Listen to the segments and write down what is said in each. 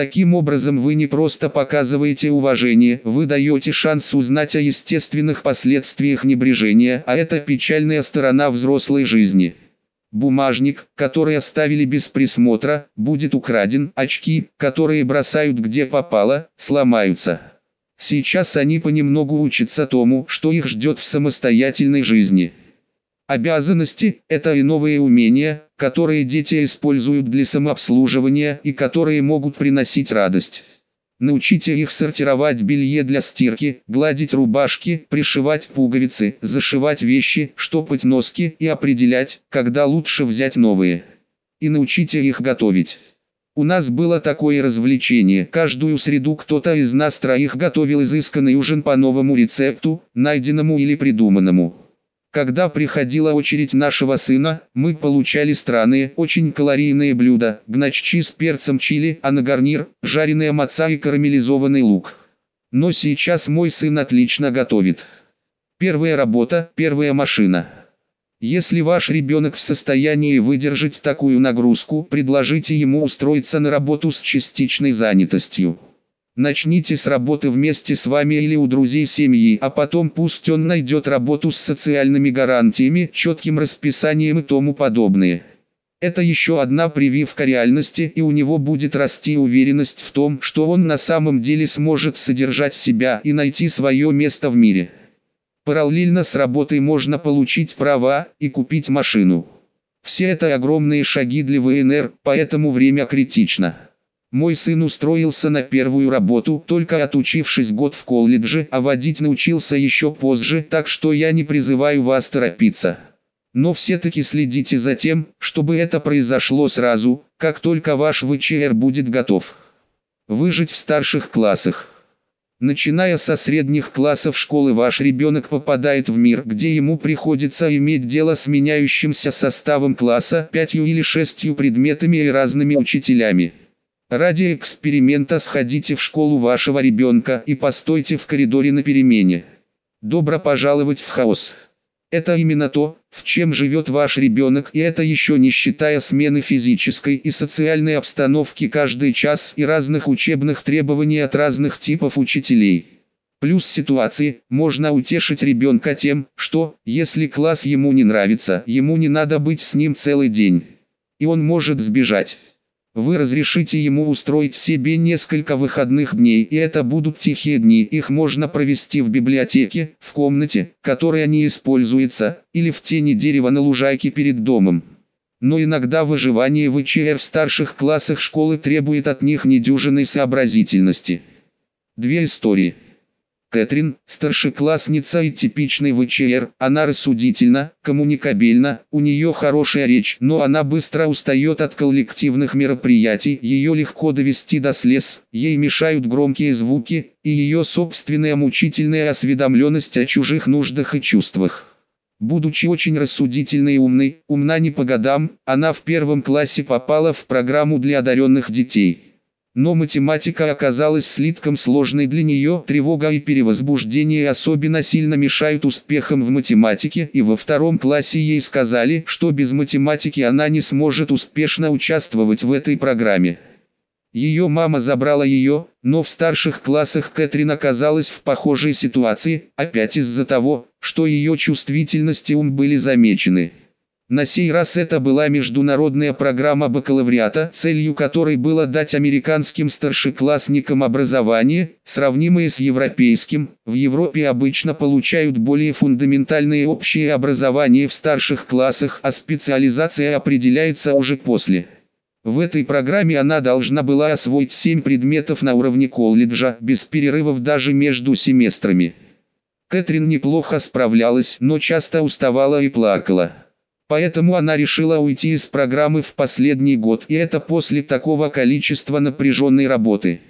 Таким образом вы не просто показываете уважение, вы даете шанс узнать о естественных последствиях небрежения, а это печальная сторона взрослой жизни. Бумажник, который оставили без присмотра, будет украден, очки, которые бросают где попало, сломаются. Сейчас они понемногу учатся тому, что их ждет в самостоятельной жизни. Обязанности – это и новые умения, которые дети используют для самообслуживания и которые могут приносить радость. Научите их сортировать белье для стирки, гладить рубашки, пришивать пуговицы, зашивать вещи, штопать носки и определять, когда лучше взять новые. И научите их готовить. У нас было такое развлечение. Каждую среду кто-то из нас троих готовил изысканный ужин по новому рецепту, найденному или придуманному. Когда приходила очередь нашего сына, мы получали странные, очень калорийные блюда, гначчи с перцем чили, а на гарнир – жареная маца и карамелизованный лук. Но сейчас мой сын отлично готовит. Первая работа, первая машина. Если ваш ребенок в состоянии выдержать такую нагрузку, предложите ему устроиться на работу с частичной занятостью. Начните с работы вместе с вами или у друзей семьи, а потом пусть он найдет работу с социальными гарантиями, четким расписанием и тому подобное. Это еще одна прививка реальности и у него будет расти уверенность в том, что он на самом деле сможет содержать себя и найти свое место в мире. Параллельно с работой можно получить права и купить машину. Все это огромные шаги для ВНР, поэтому время критично. Мой сын устроился на первую работу, только отучившись год в колледже, а водить научился еще позже, так что я не призываю вас торопиться. Но все-таки следите за тем, чтобы это произошло сразу, как только ваш ВЧР будет готов. Выжить в старших классах. Начиная со средних классов школы ваш ребенок попадает в мир, где ему приходится иметь дело с меняющимся составом класса, пятью или шестью предметами и разными учителями. Ради эксперимента сходите в школу вашего ребенка и постойте в коридоре на перемене. Добро пожаловать в хаос. Это именно то, в чем живет ваш ребенок и это еще не считая смены физической и социальной обстановки каждый час и разных учебных требований от разных типов учителей. Плюс ситуации, можно утешить ребенка тем, что, если класс ему не нравится, ему не надо быть с ним целый день. И он может сбежать. Вы разрешите ему устроить себе несколько выходных дней, и это будут тихие дни. Их можно провести в библиотеке, в комнате, которая не используется, или в тени дерева на лужайке перед домом. Но иногда выживание в ИЧР в старших классах школы требует от них недюжинной сообразительности. Две истории. Кэтрин, старшеклассница и типичный ВЧР, она рассудительна, коммуникабельна, у нее хорошая речь, но она быстро устает от коллективных мероприятий, ее легко довести до слез, ей мешают громкие звуки, и ее собственная мучительная осведомленность о чужих нуждах и чувствах. Будучи очень рассудительной и умной, умна не по годам, она в первом классе попала в программу для одаренных детей. Но математика оказалась слишком сложной для нее, тревога и перевозбуждение особенно сильно мешают успехам в математике, и во втором классе ей сказали, что без математики она не сможет успешно участвовать в этой программе. Ее мама забрала ее, но в старших классах Кэтрин оказалась в похожей ситуации, опять из-за того, что ее чувствительность и ум были замечены. На сей раз это была международная программа бакалавриата, целью которой было дать американским старшеклассникам образование, сравнимое с европейским. В Европе обычно получают более фундаментальное общее образование в старших классах, а специализация определяется уже после. В этой программе она должна была освоить 7 предметов на уровне колледжа, без перерывов даже между семестрами. Кэтрин неплохо справлялась, но часто уставала и плакала. Поэтому она решила уйти из программы в последний год, и это после такого количества напряженной работы.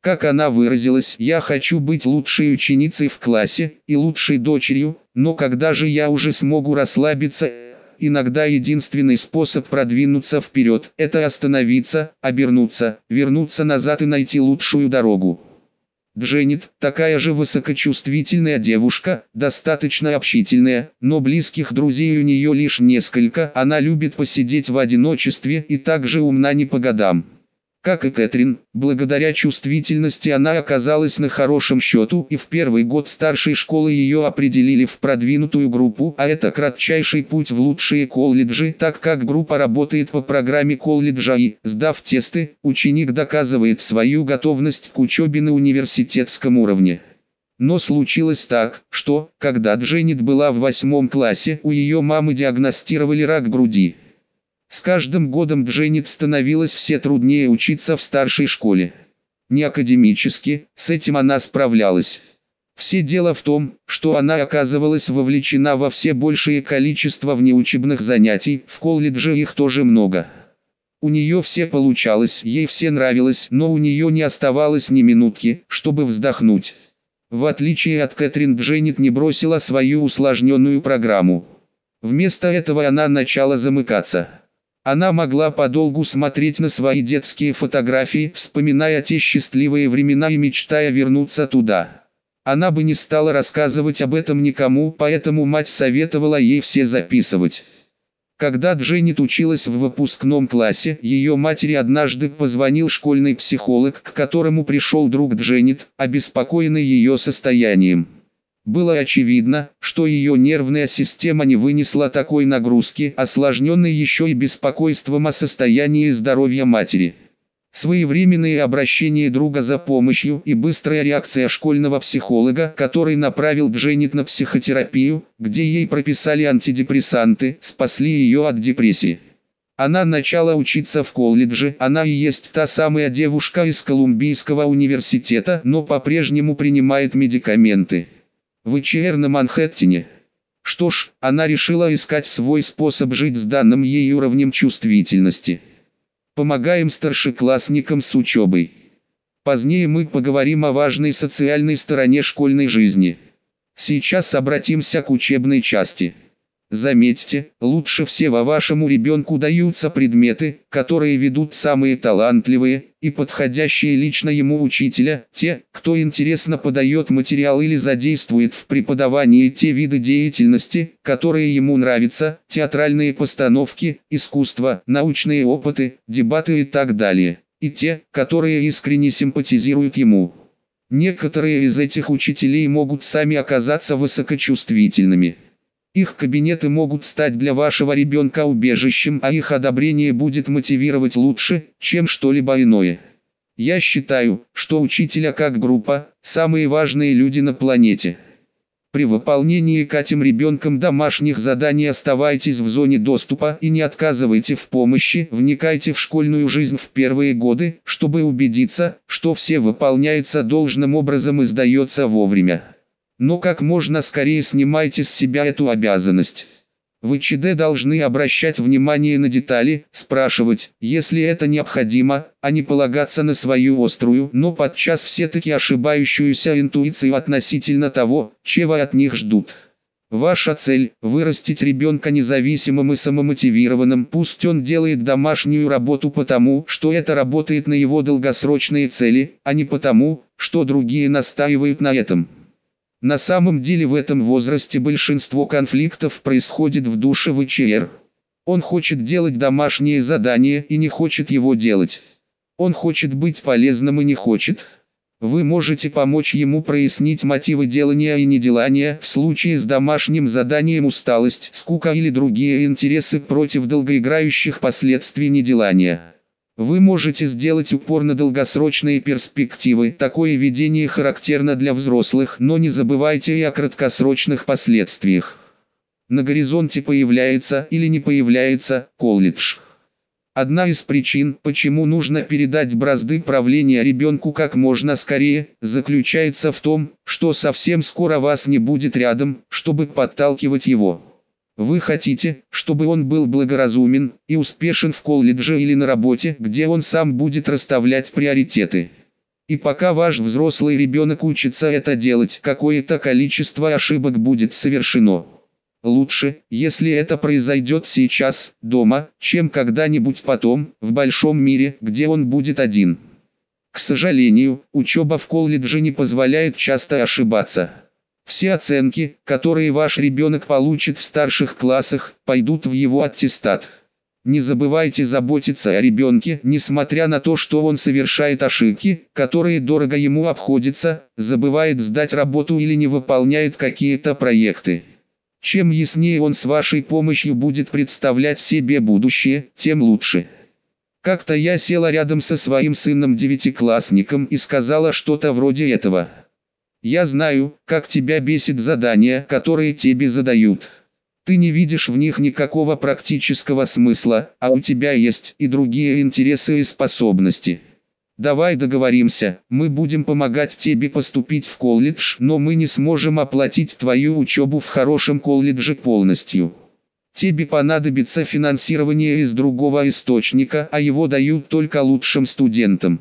Как она выразилась, я хочу быть лучшей ученицей в классе и лучшей дочерью, но когда же я уже смогу расслабиться, иногда единственный способ продвинуться вперед – это остановиться, обернуться, вернуться назад и найти лучшую дорогу. Дженнет, такая же высокочувствительная девушка, достаточно общительная, но близких друзей у нее лишь несколько, она любит посидеть в одиночестве и также умна не по годам. Как и Кэтрин, благодаря чувствительности она оказалась на хорошем счету и в первый год старшей школы ее определили в продвинутую группу, а это кратчайший путь в лучшие колледжи, так как группа работает по программе колледжа и, сдав тесты, ученик доказывает свою готовность к учебе на университетском уровне. Но случилось так, что, когда Дженнет была в восьмом классе, у ее мамы диагностировали рак груди. С каждым годом Дженнет становилось все труднее учиться в старшей школе. Не академически, с этим она справлялась. Все дело в том, что она оказывалась вовлечена во все большее количество внеучебных занятий, в колледже их тоже много. У нее все получалось, ей все нравилось, но у нее не оставалось ни минутки, чтобы вздохнуть. В отличие от Кэтрин Дженнет не бросила свою усложненную программу. Вместо этого она начала замыкаться. Она могла подолгу смотреть на свои детские фотографии, вспоминая те счастливые времена и мечтая вернуться туда. Она бы не стала рассказывать об этом никому, поэтому мать советовала ей все записывать. Когда Дженнет училась в выпускном классе, ее матери однажды позвонил школьный психолог, к которому пришел друг Дженнет, обеспокоенный ее состоянием. Было очевидно, что ее нервная система не вынесла такой нагрузки, осложненной еще и беспокойством о состоянии здоровья матери. Своевременные обращения друга за помощью и быстрая реакция школьного психолога, который направил Дженнет на психотерапию, где ей прописали антидепрессанты, спасли ее от депрессии. Она начала учиться в колледже, она и есть та самая девушка из Колумбийского университета, но по-прежнему принимает медикаменты в ИЧР на Манхэттене. Что ж, она решила искать свой способ жить с данным ей уровнем чувствительности. Помогаем старшеклассникам с учебой. Позднее мы поговорим о важной социальной стороне школьной жизни. Сейчас обратимся к учебной части. Заметьте, лучше всего вашему ребенку даются предметы, которые ведут самые талантливые и подходящие лично ему учителя, те, кто интересно подает материал или задействует в преподавании те виды деятельности, которые ему нравятся, театральные постановки, искусство, научные опыты, дебаты и так далее, и те, которые искренне симпатизируют ему. Некоторые из этих учителей могут сами оказаться высокочувствительными. Их кабинеты могут стать для вашего ребенка убежищем, а их одобрение будет мотивировать лучше, чем что-либо иное. Я считаю, что учителя как группа – самые важные люди на планете. При выполнении катим ребенком домашних заданий оставайтесь в зоне доступа и не отказывайте в помощи, вникайте в школьную жизнь в первые годы, чтобы убедиться, что все выполняется должным образом и сдается вовремя. Но как можно скорее снимайте с себя эту обязанность. Вы ЧД должны обращать внимание на детали, спрашивать, если это необходимо, а не полагаться на свою острую, но подчас все-таки ошибающуюся интуицию относительно того, чего от них ждут. Ваша цель – вырастить ребенка независимым и самомотивированным, пусть он делает домашнюю работу потому, что это работает на его долгосрочные цели, а не потому, что другие настаивают на этом. На самом деле в этом возрасте большинство конфликтов происходит в душе ВЧР. Он хочет делать домашнее задание и не хочет его делать. Он хочет быть полезным и не хочет. Вы можете помочь ему прояснить мотивы делания и неделания в случае с домашним заданием усталость, скука или другие интересы против долгоиграющих последствий неделания. Вы можете сделать упор на долгосрочные перспективы. Такое видение характерно для взрослых, но не забывайте и о краткосрочных последствиях. На горизонте появляется или не появляется колледж. Одна из причин, почему нужно передать бразды правления ребенку как можно скорее, заключается в том, что совсем скоро вас не будет рядом, чтобы подталкивать его. Вы хотите, чтобы он был благоразумен и успешен в колледже или на работе, где он сам будет расставлять приоритеты. И пока ваш взрослый ребенок учится это делать, какое-то количество ошибок будет совершено. Лучше, если это произойдет сейчас, дома, чем когда-нибудь потом, в большом мире, где он будет один. К сожалению, учеба в колледже не позволяет часто ошибаться. Все оценки, которые ваш ребенок получит в старших классах, пойдут в его аттестат. Не забывайте заботиться о ребенке, несмотря на то, что он совершает ошибки, которые дорого ему обходятся, забывает сдать работу или не выполняет какие-то проекты. Чем яснее он с вашей помощью будет представлять себе будущее, тем лучше. Как-то я села рядом со своим сыном-девятиклассником и сказала что-то вроде этого. Я знаю, как тебя бесит задания, которые тебе задают. Ты не видишь в них никакого практического смысла, а у тебя есть и другие интересы и способности. Давай договоримся, мы будем помогать тебе поступить в колледж, но мы не сможем оплатить твою учебу в хорошем колледже полностью. Тебе понадобится финансирование из другого источника, а его дают только лучшим студентам.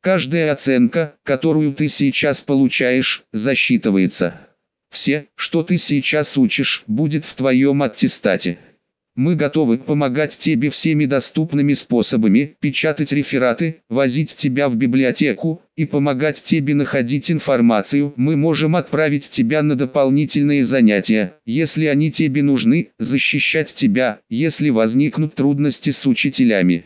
Каждая оценка, которую ты сейчас получаешь, засчитывается. Все, что ты сейчас учишь, будет в твоем аттестате. Мы готовы помогать тебе всеми доступными способами, печатать рефераты, возить тебя в библиотеку и помогать тебе находить информацию. Мы можем отправить тебя на дополнительные занятия, если они тебе нужны, защищать тебя, если возникнут трудности с учителями.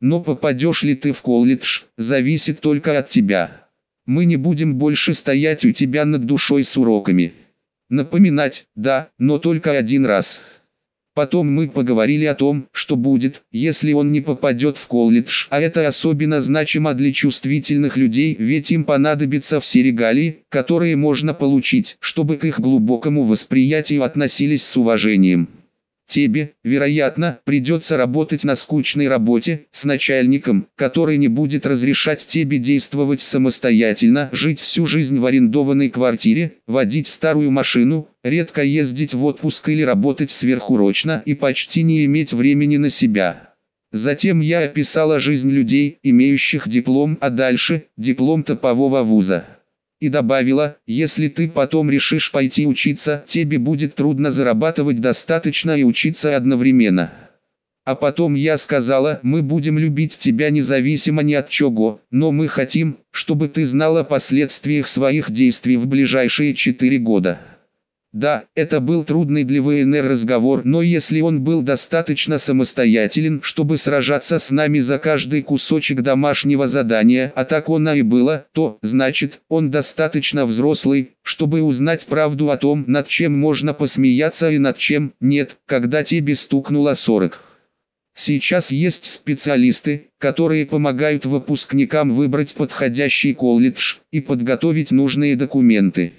Но попадешь ли ты в колледж, зависит только от тебя. Мы не будем больше стоять у тебя над душой с уроками. Напоминать, да, но только один раз. Потом мы поговорили о том, что будет, если он не попадет в колледж, а это особенно значимо для чувствительных людей, ведь им понадобятся все регалии, которые можно получить, чтобы к их глубокому восприятию относились с уважением. Тебе, вероятно, придется работать на скучной работе, с начальником, который не будет разрешать тебе действовать самостоятельно, жить всю жизнь в арендованной квартире, водить старую машину, редко ездить в отпуск или работать сверхурочно и почти не иметь времени на себя. Затем я описала жизнь людей, имеющих диплом, а дальше – диплом топового вуза. И добавила, если ты потом решишь пойти учиться, тебе будет трудно зарабатывать достаточно и учиться одновременно. А потом я сказала, мы будем любить тебя независимо ни от чего, но мы хотим, чтобы ты знала о последствиях своих действий в ближайшие 4 года. Да, это был трудный для ВНР разговор, но если он был достаточно самостоятелен, чтобы сражаться с нами за каждый кусочек домашнего задания, а так оно и было, то, значит, он достаточно взрослый, чтобы узнать правду о том, над чем можно посмеяться и над чем нет, когда тебе стукнуло 40. Сейчас есть специалисты, которые помогают выпускникам выбрать подходящий колледж и подготовить нужные документы.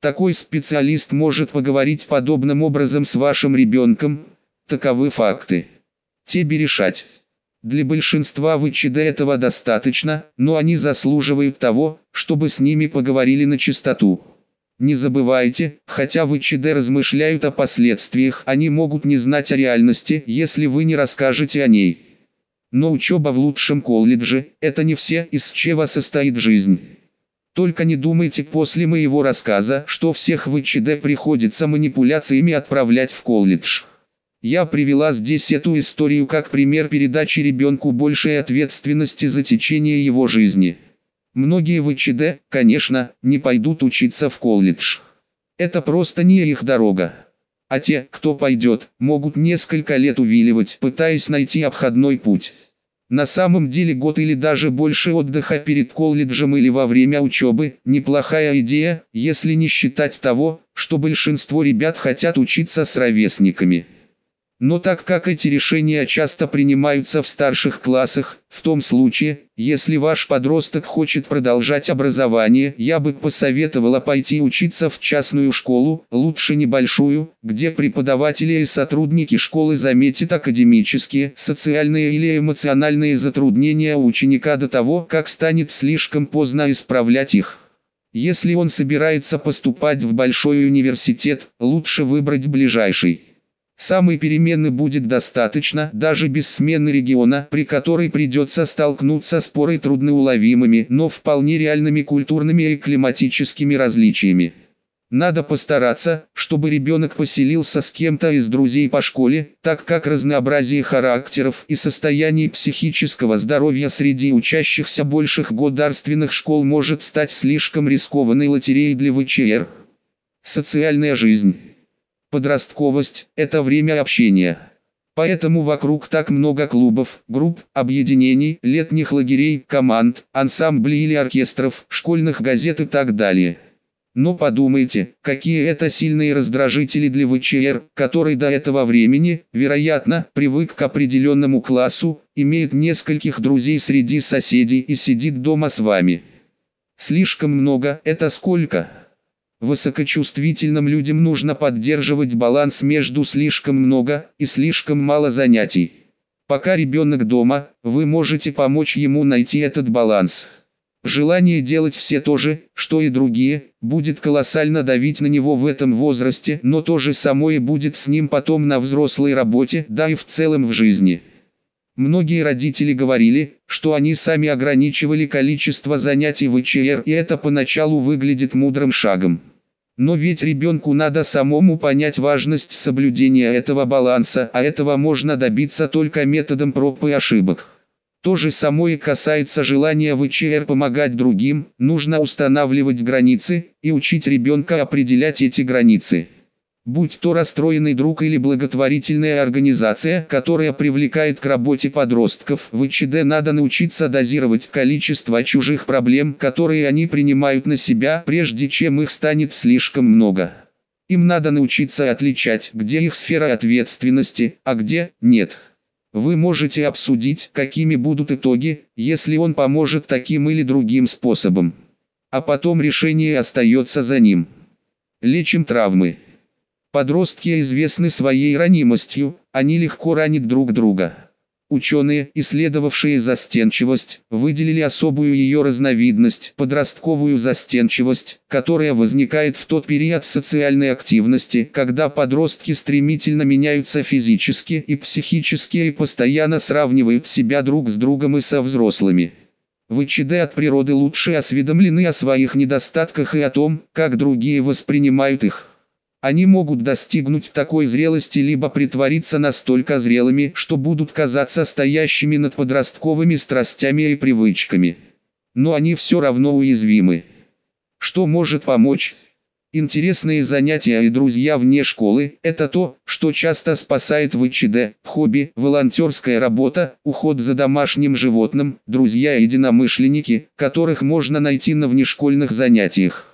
Такой специалист может поговорить подобным образом с вашим ребенком. Таковы факты. Тебе решать. Для большинства ВЧД этого достаточно, но они заслуживают того, чтобы с ними поговорили на чистоту. Не забывайте, хотя ВЧД размышляют о последствиях, они могут не знать о реальности, если вы не расскажете о ней. Но учеба в лучшем колледже – это не все, из чего состоит жизнь. Только не думайте после моего рассказа, что всех в ИЧД приходится манипуляциями отправлять в колледж. Я привела здесь эту историю как пример передачи ребенку большей ответственности за течение его жизни. Многие в ИЧД, конечно, не пойдут учиться в колледж. Это просто не их дорога. А те, кто пойдет, могут несколько лет увиливать, пытаясь найти обходной путь. На самом деле год или даже больше отдыха перед колледжем или во время учебы – неплохая идея, если не считать того, что большинство ребят хотят учиться с ровесниками. Но так как эти решения часто принимаются в старших классах, в том случае, если ваш подросток хочет продолжать образование, я бы посоветовала пойти учиться в частную школу, лучше небольшую, где преподаватели и сотрудники школы заметят академические, социальные или эмоциональные затруднения ученика до того, как станет слишком поздно исправлять их. Если он собирается поступать в большой университет, лучше выбрать ближайший. Самой перемены будет достаточно, даже без смены региона, при которой придется столкнуться с порой трудноуловимыми, но вполне реальными культурными и климатическими различиями. Надо постараться, чтобы ребенок поселился с кем-то из друзей по школе, так как разнообразие характеров и состояний психического здоровья среди учащихся больших государственных школ может стать слишком рискованной лотереей для ВЧР. Социальная жизнь Подростковость – это время общения. Поэтому вокруг так много клубов, групп, объединений, летних лагерей, команд, ансамблей или оркестров, школьных газет и так далее. Но подумайте, какие это сильные раздражители для ВЧР, который до этого времени, вероятно, привык к определенному классу, имеет нескольких друзей среди соседей и сидит дома с вами. Слишком много – это сколько? Высокочувствительным людям нужно поддерживать баланс между слишком много и слишком мало занятий. Пока ребенок дома, вы можете помочь ему найти этот баланс. Желание делать все то же, что и другие, будет колоссально давить на него в этом возрасте, но то же самое будет с ним потом на взрослой работе, да и в целом в жизни. Многие родители говорили, что они сами ограничивали количество занятий в ИЧР и это поначалу выглядит мудрым шагом. Но ведь ребенку надо самому понять важность соблюдения этого баланса, а этого можно добиться только методом проб и ошибок. То же самое касается желания в ИЧР помогать другим, нужно устанавливать границы и учить ребенка определять эти границы будь то расстроенный друг или благотворительная организация, которая привлекает к работе подростков, в ИЧД надо научиться дозировать количество чужих проблем, которые они принимают на себя, прежде чем их станет слишком много. Им надо научиться отличать, где их сфера ответственности, а где нет. Вы можете обсудить, какими будут итоги, если он поможет таким или другим способом. А потом решение остается за ним. Лечим травмы. Подростки известны своей ранимостью, они легко ранят друг друга. Ученые, исследовавшие застенчивость, выделили особую ее разновидность, подростковую застенчивость, которая возникает в тот период социальной активности, когда подростки стремительно меняются физически и психически и постоянно сравнивают себя друг с другом и со взрослыми. ВЧД от природы лучше осведомлены о своих недостатках и о том, как другие воспринимают их. Они могут достигнуть такой зрелости либо притвориться настолько зрелыми, что будут казаться стоящими над подростковыми страстями и привычками. Но они все равно уязвимы. Что может помочь? Интересные занятия и друзья вне школы – это то, что часто спасает ВЧД, хобби, волонтерская работа, уход за домашним животным, друзья-единомышленники, которых можно найти на внешкольных занятиях.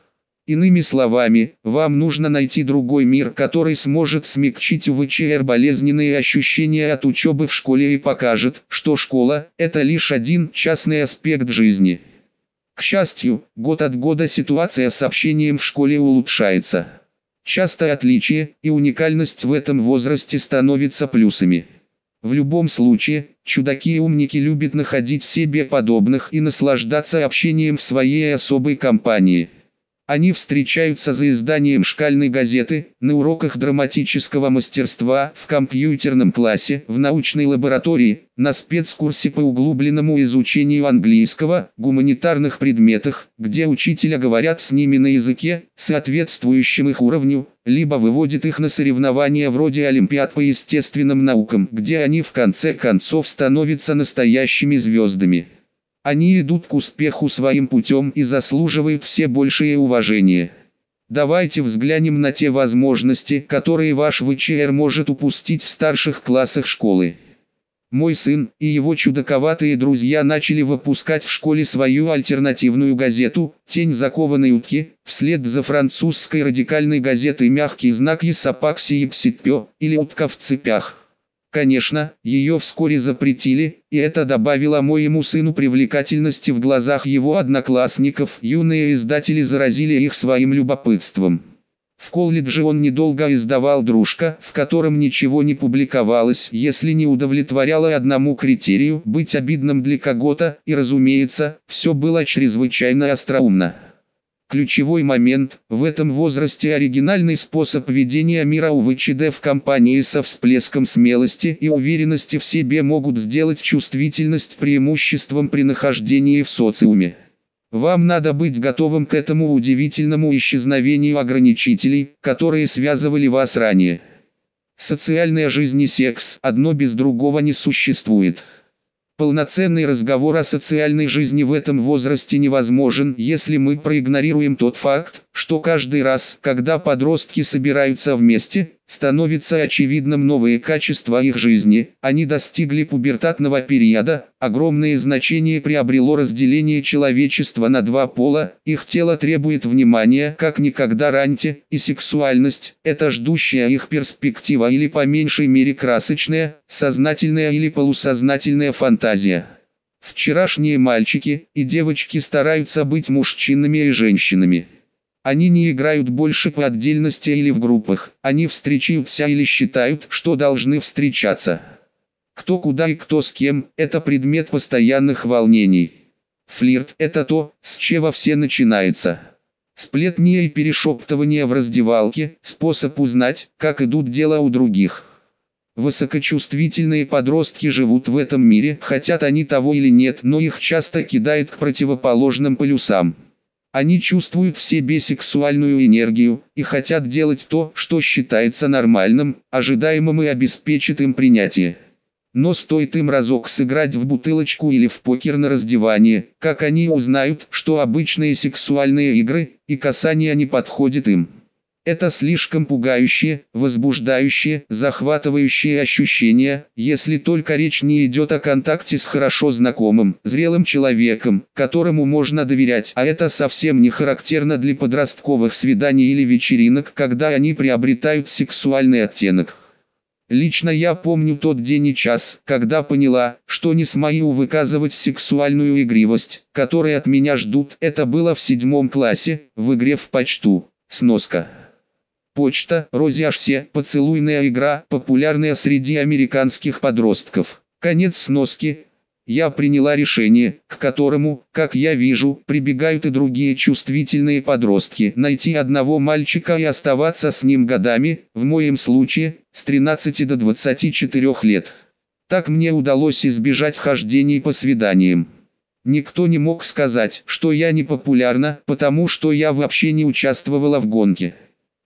Иными словами, вам нужно найти другой мир, который сможет смягчить у ВЧР болезненные ощущения от учебы в школе и покажет, что школа – это лишь один частный аспект жизни. К счастью, год от года ситуация с общением в школе улучшается. Частое отличие и уникальность в этом возрасте становятся плюсами. В любом случае, чудаки и умники любят находить в себе подобных и наслаждаться общением в своей особой компании. Они встречаются за изданием шкальной газеты, на уроках драматического мастерства, в компьютерном классе, в научной лаборатории, на спецкурсе по углубленному изучению английского, гуманитарных предметах, где учителя говорят с ними на языке, соответствующем их уровню, либо выводит их на соревнования вроде Олимпиад по естественным наукам, где они в конце концов становятся настоящими звездами. Они идут к успеху своим путем и заслуживают все большее уважение. Давайте взглянем на те возможности, которые ваш ВЧР может упустить в старших классах школы. Мой сын и его чудаковатые друзья начали выпускать в школе свою альтернативную газету «Тень закованной утки», вслед за французской радикальной газетой «Мягкий знак Есапакси и Пситпё» или «Утка в цепях». Конечно, ее вскоре запретили, и это добавило моему сыну привлекательности в глазах его одноклассников. Юные издатели заразили их своим любопытством. В колледже он недолго издавал «Дружка», в котором ничего не публиковалось, если не удовлетворяло одному критерию – быть обидным для кого-то, и разумеется, все было чрезвычайно остроумно. Ключевой момент – в этом возрасте оригинальный способ ведения мира у ВЧД в компании со всплеском смелости и уверенности в себе могут сделать чувствительность преимуществом при нахождении в социуме. Вам надо быть готовым к этому удивительному исчезновению ограничителей, которые связывали вас ранее. Социальная жизнь и секс одно без другого не существует. Полноценный разговор о социальной жизни в этом возрасте невозможен, если мы проигнорируем тот факт, что каждый раз, когда подростки собираются вместе, становится очевидным новые качества их жизни, они достигли пубертатного периода, огромное значение приобрело разделение человечества на два пола, их тело требует внимания как никогда раньше, и сексуальность – это ждущая их перспектива или по меньшей мере красочная, сознательная или полусознательная фантазия. Вчерашние мальчики и девочки стараются быть мужчинами и женщинами. Они не играют больше по отдельности или в группах, они встречаются или считают, что должны встречаться. Кто куда и кто с кем – это предмет постоянных волнений. Флирт – это то, с чего все начинается. Сплетни и перешептывание в раздевалке – способ узнать, как идут дела у других. Высокочувствительные подростки живут в этом мире, хотят они того или нет, но их часто кидают к противоположным полюсам. Они чувствуют в себе сексуальную энергию и хотят делать то, что считается нормальным, ожидаемым и обеспечит им принятие. Но стоит им разок сыграть в бутылочку или в покер на раздевание, как они узнают, что обычные сексуальные игры и касания не подходят им. Это слишком пугающее, возбуждающее, захватывающее ощущение, если только речь не идет о контакте с хорошо знакомым, зрелым человеком, которому можно доверять, а это совсем не характерно для подростковых свиданий или вечеринок, когда они приобретают сексуальный оттенок. Лично я помню тот день и час, когда поняла, что не смогу выказывать сексуальную игривость, которой от меня ждут. Это было в седьмом классе, в игре в почту. Сноска. Почта, розяшсе, поцелуйная игра, популярная среди американских подростков. Конец сноски. Я приняла решение, к которому, как я вижу, прибегают и другие чувствительные подростки. Найти одного мальчика и оставаться с ним годами, в моем случае, с 13 до 24 лет. Так мне удалось избежать хождений по свиданиям. Никто не мог сказать, что я не популярна, потому что я вообще не участвовала в гонке.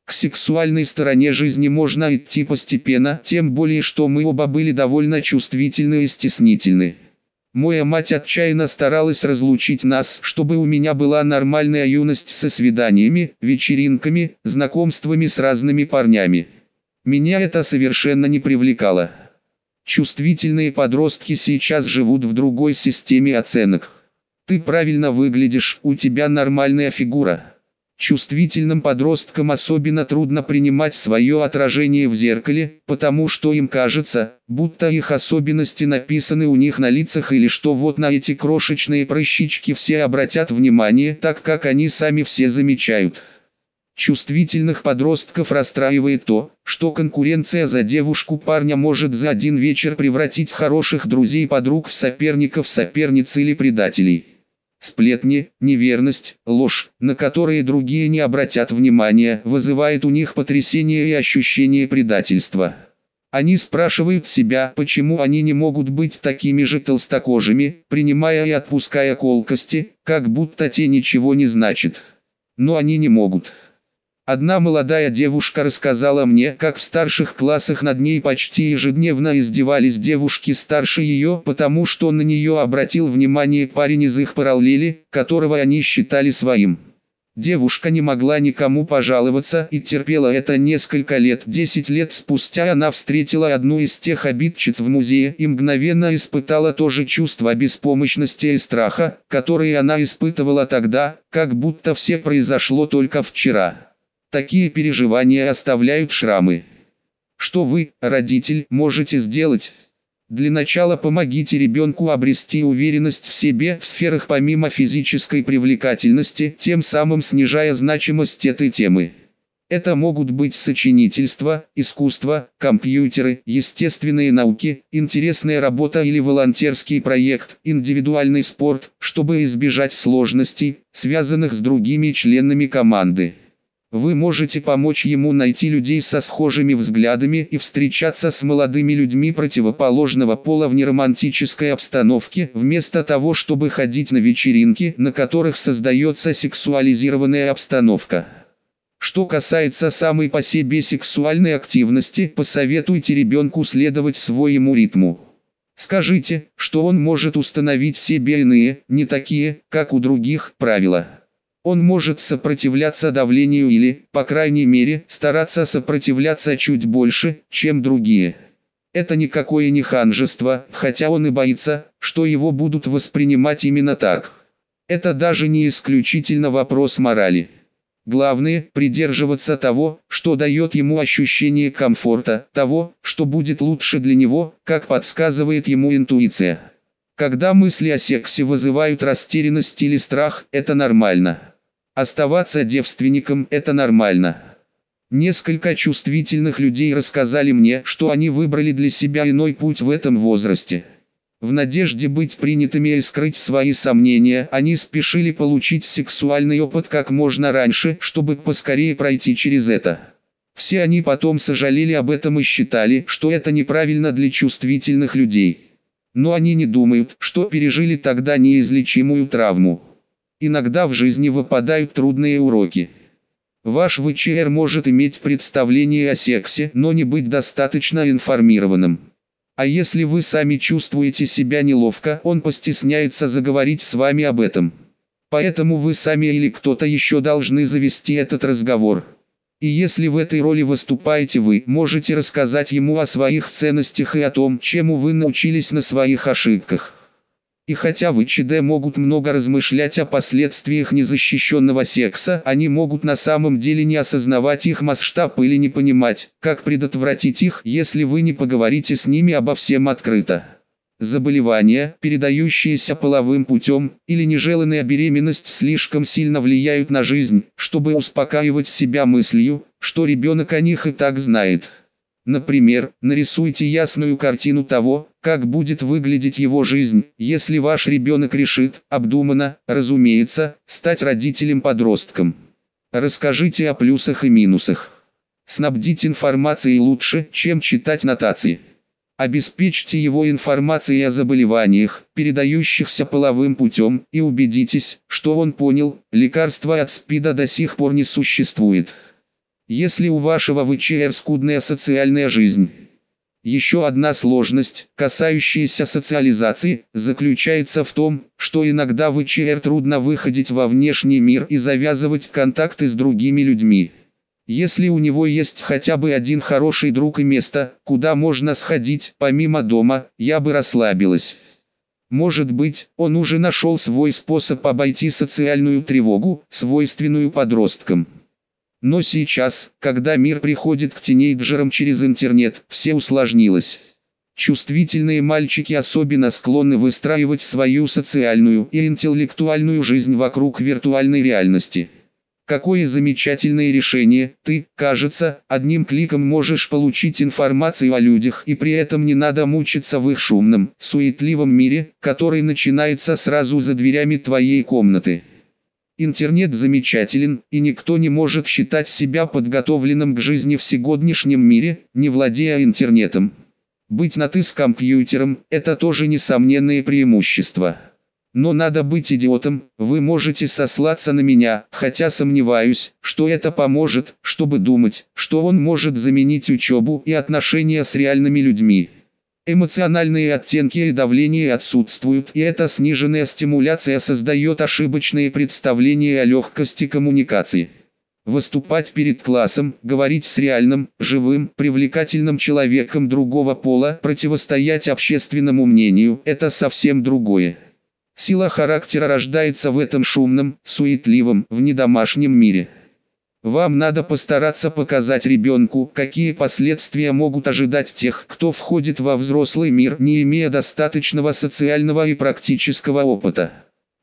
К сексуальной стороне жизни можно идти постепенно, тем более что мы оба были довольно чувствительны и стеснительны. Моя мать отчаянно старалась разлучить нас, чтобы у меня была нормальная юность со свиданиями, вечеринками, знакомствами с разными парнями. Меня это совершенно не привлекало. Чувствительные подростки сейчас живут в другой системе оценок. Ты правильно выглядишь, у тебя нормальная фигура. Чувствительным подросткам особенно трудно принимать свое отражение в зеркале, потому что им кажется, будто их особенности написаны у них на лицах или что вот на эти крошечные прыщички все обратят внимание, так как они сами все замечают. Чувствительных подростков расстраивает то, что конкуренция за девушку парня может за один вечер превратить хороших друзей подруг в соперников соперниц или предателей. Сплетни, неверность, ложь, на которые другие не обратят внимания, вызывает у них потрясение и ощущение предательства. Они спрашивают себя, почему они не могут быть такими же толстокожими, принимая и отпуская колкости, как будто те ничего не значат. Но они не могут. Одна молодая девушка рассказала мне, как в старших классах над ней почти ежедневно издевались девушки старше ее, потому что на нее обратил внимание парень из их параллели, которого они считали своим. Девушка не могла никому пожаловаться и терпела это несколько лет. Десять лет спустя она встретила одну из тех обидчиц в музее и мгновенно испытала то же чувство беспомощности и страха, которые она испытывала тогда, как будто все произошло только вчера. Такие переживания оставляют шрамы. Что вы, родитель, можете сделать? Для начала помогите ребенку обрести уверенность в себе в сферах помимо физической привлекательности, тем самым снижая значимость этой темы. Это могут быть сочинительство, искусство, компьютеры, естественные науки, интересная работа или волонтерский проект, индивидуальный спорт, чтобы избежать сложностей, связанных с другими членами команды. Вы можете помочь ему найти людей со схожими взглядами и встречаться с молодыми людьми противоположного пола в неромантической обстановке, вместо того, чтобы ходить на вечеринки, на которых создается сексуализированная обстановка. Что касается самой по себе сексуальной активности, посоветуйте ребенку следовать своему ритму. Скажите, что он может установить себе иные, не такие, как у других, правила. Он может сопротивляться давлению или, по крайней мере, стараться сопротивляться чуть больше, чем другие. Это никакое не ханжество, хотя он и боится, что его будут воспринимать именно так. Это даже не исключительно вопрос морали. Главное – придерживаться того, что дает ему ощущение комфорта, того, что будет лучше для него, как подсказывает ему интуиция. Когда мысли о сексе вызывают растерянность или страх, это нормально. Оставаться девственником – это нормально. Несколько чувствительных людей рассказали мне, что они выбрали для себя иной путь в этом возрасте. В надежде быть принятыми и скрыть свои сомнения, они спешили получить сексуальный опыт как можно раньше, чтобы поскорее пройти через это. Все они потом сожалели об этом и считали, что это неправильно для чувствительных людей. Но они не думают, что пережили тогда неизлечимую травму. Иногда в жизни выпадают трудные уроки. Ваш ВЧР может иметь представление о сексе, но не быть достаточно информированным. А если вы сами чувствуете себя неловко, он постесняется заговорить с вами об этом. Поэтому вы сами или кто-то еще должны завести этот разговор. И если в этой роли выступаете вы, можете рассказать ему о своих ценностях и о том, чему вы научились на своих ошибках. И хотя в ИЧД могут много размышлять о последствиях незащищенного секса, они могут на самом деле не осознавать их масштаб или не понимать, как предотвратить их, если вы не поговорите с ними обо всем открыто. Заболевания, передающиеся половым путем, или нежеланная беременность слишком сильно влияют на жизнь, чтобы успокаивать себя мыслью, что ребенок о них и так знает. Например, нарисуйте ясную картину того, как будет выглядеть его жизнь, если ваш ребенок решит, обдуманно, разумеется, стать родителем-подростком. Расскажите о плюсах и минусах. Снабдить информацией лучше, чем читать нотации. Обеспечьте его информацией о заболеваниях, передающихся половым путем, и убедитесь, что он понял, лекарства от СПИДа до сих пор не существует. Если у вашего ВЧР скудная социальная жизнь. Еще одна сложность, касающаяся социализации, заключается в том, что иногда ВЧР трудно выходить во внешний мир и завязывать контакты с другими людьми. Если у него есть хотя бы один хороший друг и место, куда можно сходить, помимо дома, я бы расслабилась. Может быть, он уже нашел свой способ обойти социальную тревогу, свойственную подросткам. Но сейчас, когда мир приходит к тинейджерам через интернет, все усложнилось. Чувствительные мальчики особенно склонны выстраивать свою социальную и интеллектуальную жизнь вокруг виртуальной реальности. Какое замечательное решение, ты, кажется, одним кликом можешь получить информацию о людях и при этом не надо мучиться в их шумном, суетливом мире, который начинается сразу за дверями твоей комнаты. Интернет замечателен, и никто не может считать себя подготовленным к жизни в сегодняшнем мире, не владея интернетом. Быть на «ты» с компьютером – это тоже несомненное преимущество. Но надо быть идиотом, вы можете сослаться на меня, хотя сомневаюсь, что это поможет, чтобы думать, что он может заменить учебу и отношения с реальными людьми. Эмоциональные оттенки и давление отсутствуют, и эта сниженная стимуляция создает ошибочные представления о легкости коммуникации. Выступать перед классом, говорить с реальным, живым, привлекательным человеком другого пола, противостоять общественному мнению – это совсем другое. Сила характера рождается в этом шумном, суетливом, внедомашнем мире. Вам надо постараться показать ребенку, какие последствия могут ожидать тех, кто входит во взрослый мир, не имея достаточного социального и практического опыта.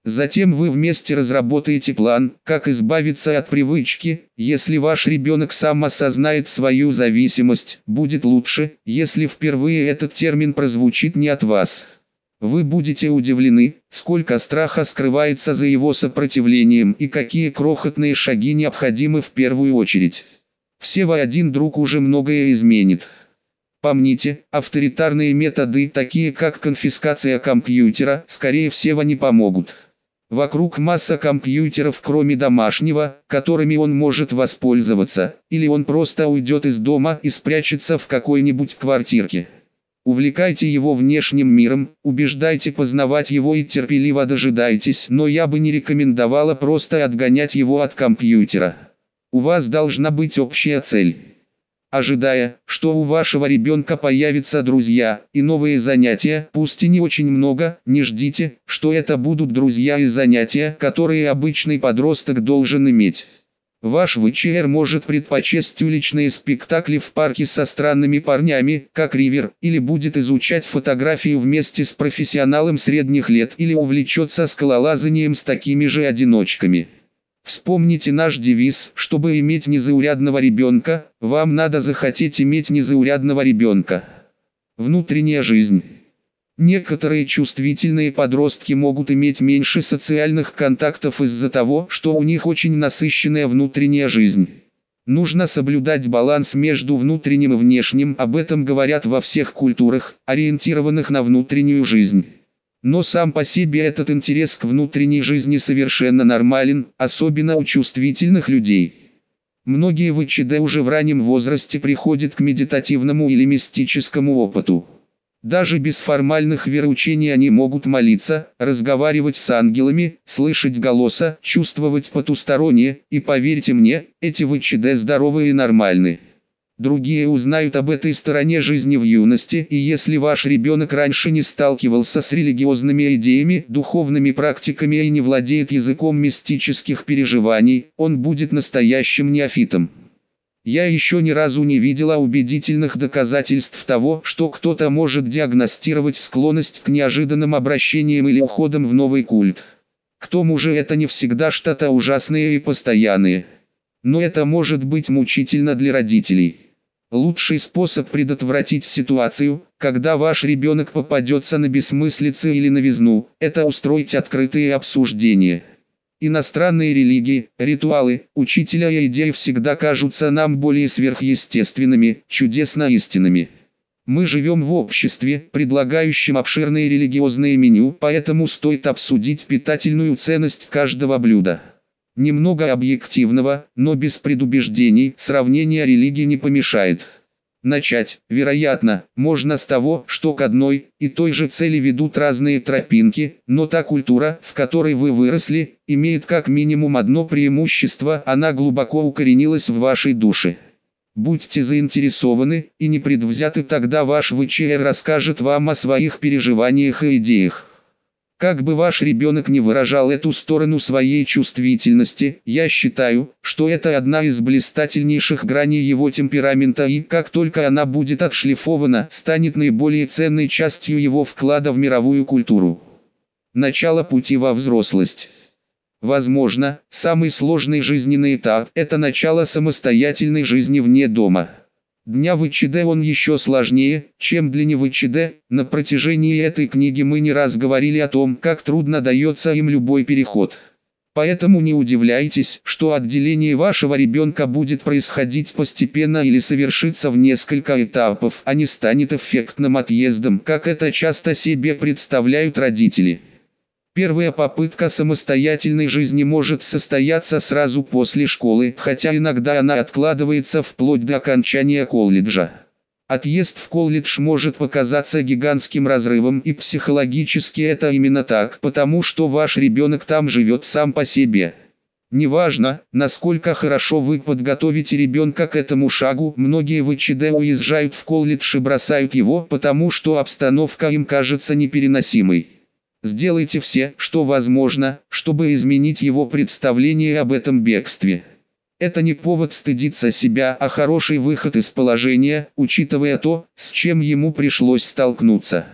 Затем вы вместе разработаете план, как избавиться от привычки, если ваш ребенок сам осознает свою зависимость, будет лучше, если впервые этот термин прозвучит не от вас. Вы будете удивлены, сколько страха скрывается за его сопротивлением и какие крохотные шаги необходимы в первую очередь. Все вы один друг уже многое изменит. Помните, авторитарные методы, такие как конфискация компьютера, скорее всего не помогут. Вокруг масса компьютеров кроме домашнего, которыми он может воспользоваться, или он просто уйдет из дома и спрячется в какой-нибудь квартирке. Увлекайте его внешним миром, убеждайте познавать его и терпеливо дожидайтесь, но я бы не рекомендовала просто отгонять его от компьютера. У вас должна быть общая цель. Ожидая, что у вашего ребенка появятся друзья и новые занятия, пусть и не очень много, не ждите, что это будут друзья и занятия, которые обычный подросток должен иметь. Ваш ВЧР может предпочесть уличные спектакли в парке со странными парнями, как Ривер, или будет изучать фотографию вместе с профессионалом средних лет или увлечется скалолазанием с такими же одиночками. Вспомните наш девиз, чтобы иметь незаурядного ребенка, вам надо захотеть иметь незаурядного ребенка. Внутренняя жизнь. Некоторые чувствительные подростки могут иметь меньше социальных контактов из-за того, что у них очень насыщенная внутренняя жизнь. Нужно соблюдать баланс между внутренним и внешним, об этом говорят во всех культурах, ориентированных на внутреннюю жизнь. Но сам по себе этот интерес к внутренней жизни совершенно нормален, особенно у чувствительных людей. Многие в ИЧД уже в раннем возрасте приходят к медитативному или мистическому опыту. Даже без формальных вероучений они могут молиться, разговаривать с ангелами, слышать голоса, чувствовать потустороннее, и поверьте мне, эти ВЧД здоровые и нормальные. Другие узнают об этой стороне жизни в юности, и если ваш ребенок раньше не сталкивался с религиозными идеями, духовными практиками и не владеет языком мистических переживаний, он будет настоящим неофитом. Я еще ни разу не видела убедительных доказательств того, что кто-то может диагностировать склонность к неожиданным обращениям или уходам в новый культ. К тому же это не всегда что-то ужасное и постоянное. Но это может быть мучительно для родителей. Лучший способ предотвратить ситуацию, когда ваш ребенок попадется на бессмыслицы или новизну, это устроить открытые обсуждения. Иностранные религии, ритуалы, учителя и идеи всегда кажутся нам более сверхъестественными, чудесно истинными. Мы живем в обществе, предлагающем обширные религиозные меню, поэтому стоит обсудить питательную ценность каждого блюда. Немного объективного, но без предубеждений, сравнения религии не помешает. Начать, вероятно, можно с того, что к одной и той же цели ведут разные тропинки, но та культура, в которой вы выросли, имеет как минимум одно преимущество, она глубоко укоренилась в вашей душе. Будьте заинтересованы и не предвзяты, тогда ваш ВЧР расскажет вам о своих переживаниях и идеях. Как бы ваш ребенок не выражал эту сторону своей чувствительности, я считаю, что это одна из блистательнейших граней его темперамента и, как только она будет отшлифована, станет наиболее ценной частью его вклада в мировую культуру. Начало пути во взрослость. Возможно, самый сложный жизненный этап – это начало самостоятельной жизни вне дома. Дня ВЧД он еще сложнее, чем для не ВЧД. На протяжении этой книги мы не раз говорили о том, как трудно дается им любой переход. Поэтому не удивляйтесь, что отделение вашего ребенка будет происходить постепенно или совершится в несколько этапов, а не станет эффектным отъездом, как это часто себе представляют родители. Первая попытка самостоятельной жизни может состояться сразу после школы, хотя иногда она откладывается вплоть до окончания колледжа. Отъезд в колледж может показаться гигантским разрывом и психологически это именно так, потому что ваш ребенок там живет сам по себе. Неважно, насколько хорошо вы подготовите ребенка к этому шагу, многие в ИЧД уезжают в колледж и бросают его, потому что обстановка им кажется непереносимой. Сделайте все, что возможно, чтобы изменить его представление об этом бегстве. Это не повод стыдиться себя, а хороший выход из положения, учитывая то, с чем ему пришлось столкнуться.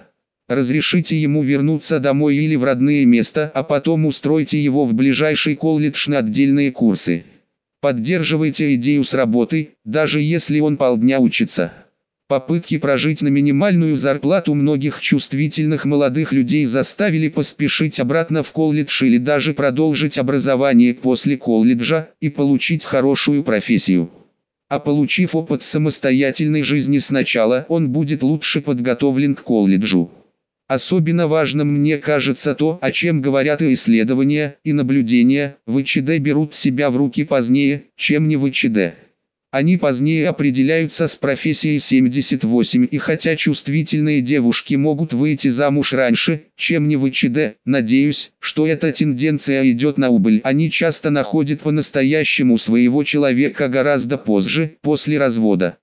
Разрешите ему вернуться домой или в родное место, а потом устройте его в ближайший колледж на отдельные курсы. Поддерживайте идею с работы, даже если он полдня учится. Попытки прожить на минимальную зарплату многих чувствительных молодых людей заставили поспешить обратно в колледж или даже продолжить образование после колледжа и получить хорошую профессию. А получив опыт самостоятельной жизни сначала, он будет лучше подготовлен к колледжу. Особенно важным мне кажется то, о чем говорят и исследования, и наблюдения, ВЧД берут себя в руки позднее, чем не ВЧД. Они позднее определяются с профессией 78 и хотя чувствительные девушки могут выйти замуж раньше, чем не в ИЧД, надеюсь, что эта тенденция идет на убыль. Они часто находят по-настоящему своего человека гораздо позже, после развода.